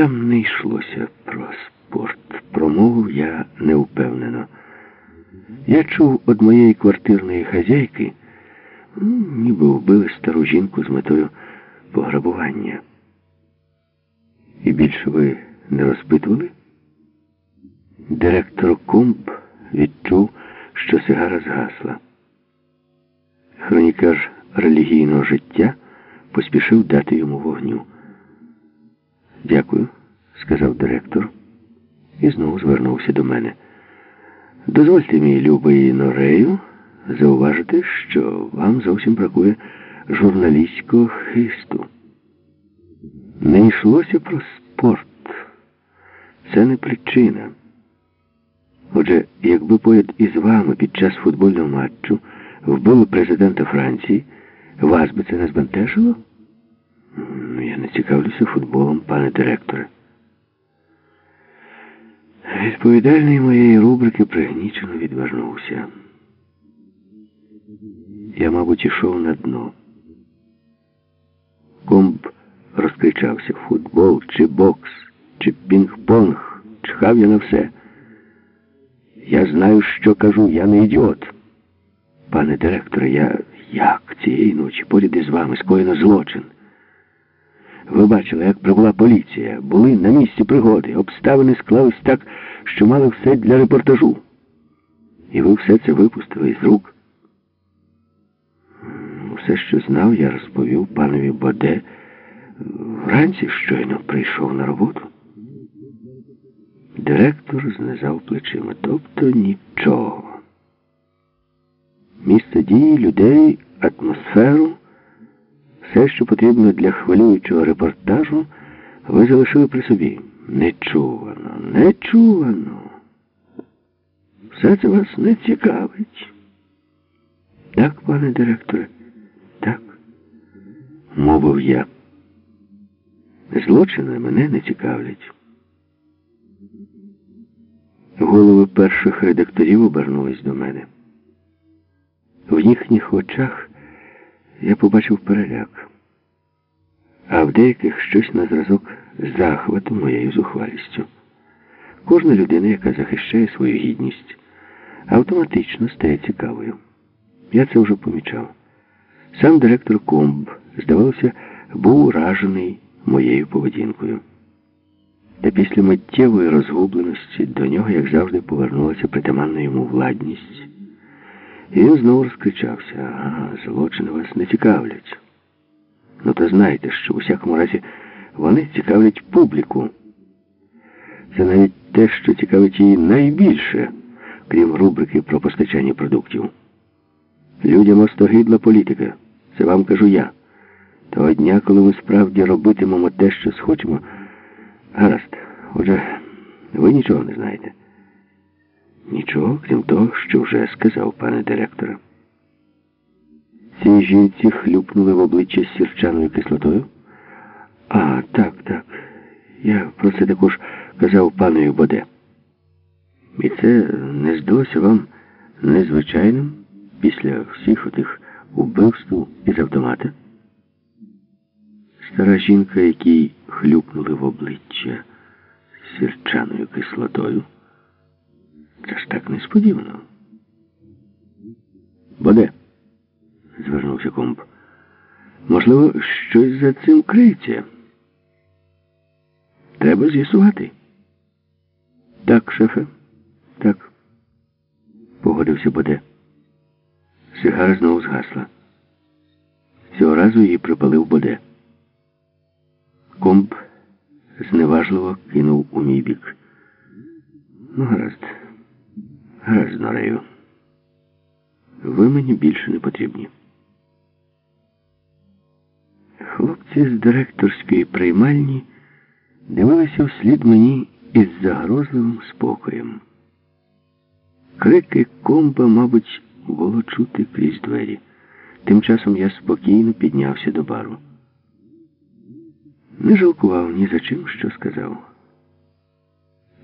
Там не йшлося про спорт. Промовив я невпевнено. Я чув від моєї квартирної хазяйки, ну, ніби вбили стару жінку з метою пограбування. І більше ви не розпитували? Директор Кумб відчув, що сигара згасла. Хронікар релігійного життя поспішив дати йому вогню. Дякую, сказав директор і знову звернувся до мене. Дозвольте мій любий Норею зауважити, що вам зовсім бракує журналістського хисту. Не йшлося про спорт. Це не причина. Отже, якби поряд із вами під час футбольного матчу вбили президента Франції, вас би це не збентежило? Я не цікавлюся футболом, пане директоре. Відповідальний моєї рубрики пригнічено відвернувся. Я, мабуть, ішов на дно. Комб розкричався футбол, чи бокс, чи пінг-понг, чхав я на все. Я знаю, що кажу, я не ідіот. Пане директоре, я як цієї ночі поряд із вами скоєно злочин. Ви бачили, як прибула поліція, були на місці пригоди, обставини склались так, що мали все для репортажу. І ви все це випустили із рук. Все, що знав, я розповів панові Боде. Вранці щойно прийшов на роботу. Директор знизав плечима, тобто нічого. Місце дії, людей, атмосферу, все, що потрібно для хвилюючого репортажу, ви залишили при собі. Нечувано, нечувано. Все це вас не цікавить. Так, пане директоре, так, мовив я. Злочини мене не цікавлять. Голови перших редакторів обернулись до мене. В їхніх очах я побачив переляк, а в деяких щось на зразок захвату моєю зухвалістю. Кожна людина, яка захищає свою гідність, автоматично стає цікавою. Я це вже помічав. Сам директор Комб, здавалося, був уражений моєю поведінкою. Та після миттєвої розгубленості до нього, як завжди, повернулася притаманна йому владність. І він знову розкричався, ага, злочини вас не цікавлять. Ну, то знайте, що в усякому разі вони цікавлять публіку. Це навіть те, що цікавить її найбільше, крім рубрики про постачання продуктів. Людям остогидла політика. Це вам кажу я. Того дня, коли ми справді робитимемо те, що схочемо, гаразд, отже, ви нічого не знаєте. Нічого, крім того, що вже сказав пане директора. Ці жінці хлюпнули в обличчя сірчаною кислотою. А, так, так. Я про це також казав панові Боде. І це не здалося вам незвичайним після всіх отих убивств із автомата? Стара жінка, якій хлюпнули в обличчя сірчаною кислотою. Це ж так несподівано. Боде, звернувся комп. Можливо, щось за цим криється. Треба з'ясувати. Так, шефе, так, погодився Боде. Сигара знову згасла. Цього разу її припалив Боде. Комп зневажливо кинув у мій бік. Ну, гаразд. Гаразд, Норею. Ви мені більше не потрібні. Хлопці з директорської приймальні дивилися вслід мені із загрозливим спокоєм. Крики комба, мабуть, було чути крізь двері. Тим часом я спокійно піднявся до бару. Не жалкував ні за чим, що сказав.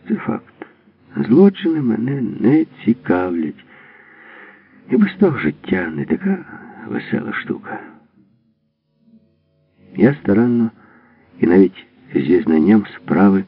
Це факт. Злочини мене не цікавлять. І без того життя не така весела штука. Я старанно і навіть зі знанням справи